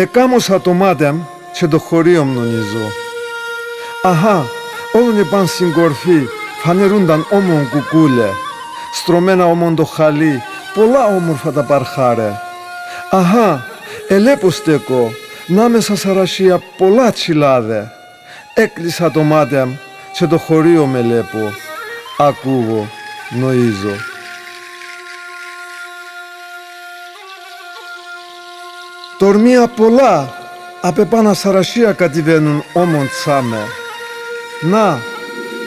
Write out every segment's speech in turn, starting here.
Εκάμωσα το μάτεμ και το χωρίο μνονίζω. Αχά, όλον επάν στην κορφή φανερούνταν όμον κουκούλε. Στρωμένα όμον το χαλί, πολλά όμορφα τα παρχάρε. Αχά, ελέπω στέκω, να μέσα σαρασία πολλά τσιλάδε. Έκλεισα το μάτεμ και το χωρίο με λέπω. Ακούγω, νοίζω. Τορμία πολλά, απ' επάνα σαρασία κατηβαίνουν όμον τσάμε. Να,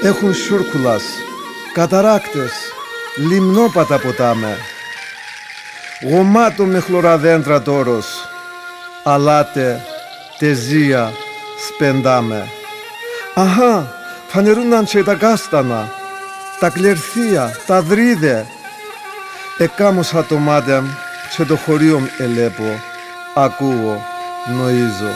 έχουν σούρκουλας, καταράκτες, λιμνόπατα ποτάμε. Γομάτο με χλωραδέντρα τόρος, αλάτε, τεζία, σπεντάμε. Αχά, φανερούνταν και τα κάστανα, τα κλερθία, τα δρίδε. Εκάμωσα το μάτια και το χωρίο ελέπω, ακούω, νοίζω.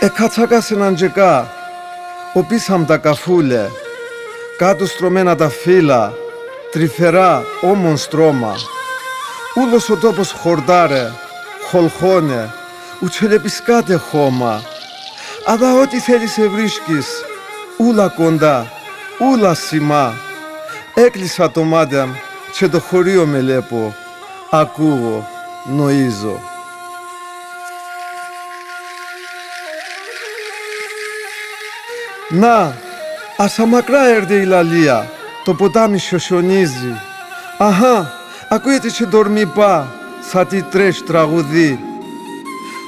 Εκάτσακα σε έναν τζεκά, οπίσαμ τα καφούλε, κάτω στρωμένα τα φύλλα, τρυφερά όμον στρώμα. Ούλος ο τόπος χορτάρε, χολχώνε, ουτσελεπισκάτε χώμα. Αλλά ό,τι θέλεις σε βρίσκεις, ούλα κοντά, ούλα σημά. Έκλεισα το μάτια και το χωρίο με λέπω, ακούω, νοίζω. Να, ασαμακρά έρθε η λαλία, το ποτάμι σιωσιονίζει. Αχά, ακούγεται και ντορμιπά, σαν τι τρέχει τραγουδί.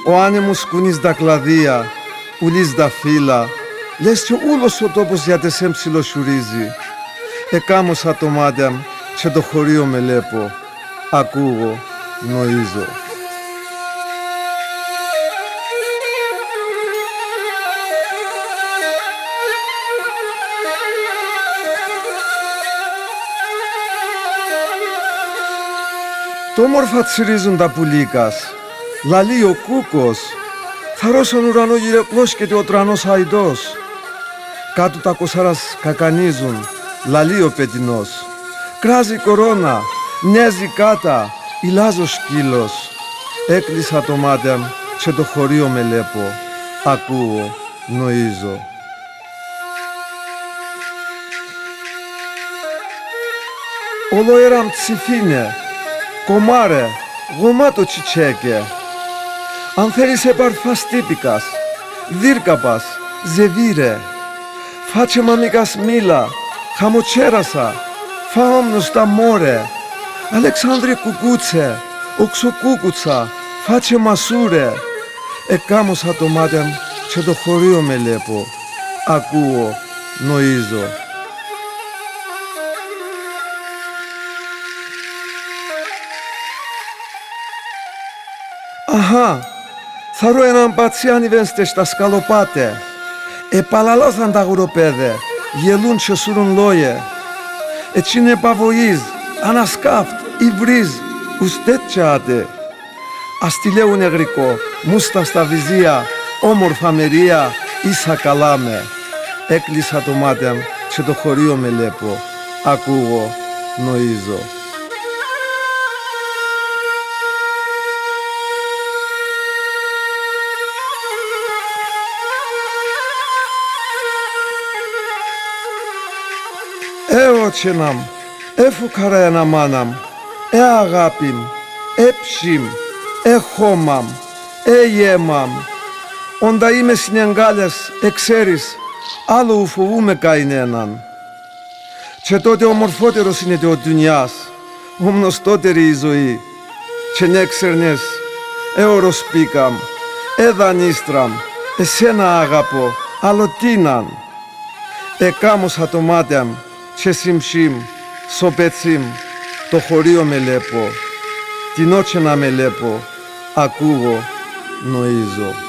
Ο άνεμος κουνείς τα κλαδία, ουλείς τα φύλλα, λες και ούλος ο τόπος για τεσέμ ψιλοσουρίζει. Εκάμωσα το μάτια μου και το χωρίο με λέπω, ακούγω, νοίζω. Το όμορφα τσιρίζουν τα πουλίκας, λαλεί ο κούκος, θαρώσον ουρανό γυρεπλώσκεται ο τρανός αϊδός. Κάτω τα κοσάρας κακανίζουν, λαλεί ο πετινός. Κράζει η κορώνα, μοιάζει κάτα, ηλάζω σκύλος. Έκλεισα το μάτια μου και το χωρίο με λέπω, ακούω, νοίζω. Όλο έραν ψηφίνε, κομμάρε, γομάτο τσιτσέκε. Αν θέλεις επαρφάς τύπικας, δίρκαπας, ζεβίρε. Φάτσε μαμικάς μίλα, χαμοτσέρασα, φάομνος τα μόρε. Αλεξάνδρε κουκούτσε, οξοκούκουτσα, φάτσε μασούρε. Εκάμωσα το μάτια μου και το χωρίο με λέπω. Ακούω, νοίζω. Αχά, θαρώ έναν πατσιάνι βένστε στα σκαλοπάτε. Επαλαλώθαν τα γουροπέδε, γελούν και σούρουν λόγια. Έτσι είναι παβοής, ανασκάφτ, υβρίζ, ουστέτσιάτε. Αστιλέου νεγρικό, μούστα στα βυζία, όμορφα μερία, ίσα καλά με. Έκλεισα το μάτια μου και το χωρίο με λέπω. Ακούγω, νοίζω. Ε ότσεναμ, ε φουκαρένα μάναμ, ε αγάπημ, ε ψήμ, ε χώμαμ, ε γέμαμ. Όντα είμαι συνεγκάλιας, εξέρεις, άλλο ου φοβούμαι καηνέναν. Και τότε ομορφότερος είναι το δουνιάς, ομνοστότερη η ζωή. Και ναι ξέρνες, ε οροσπίκαμ, ε δανίστραμ, εσένα αγαπώ, άλλο τίναν. Εκάμωσα το μάτια μου, και σιμσίμ, σοπετσίμ, το χωρίο με λέπω, την ότσενα με λέπω, ακούγω, νοίζω.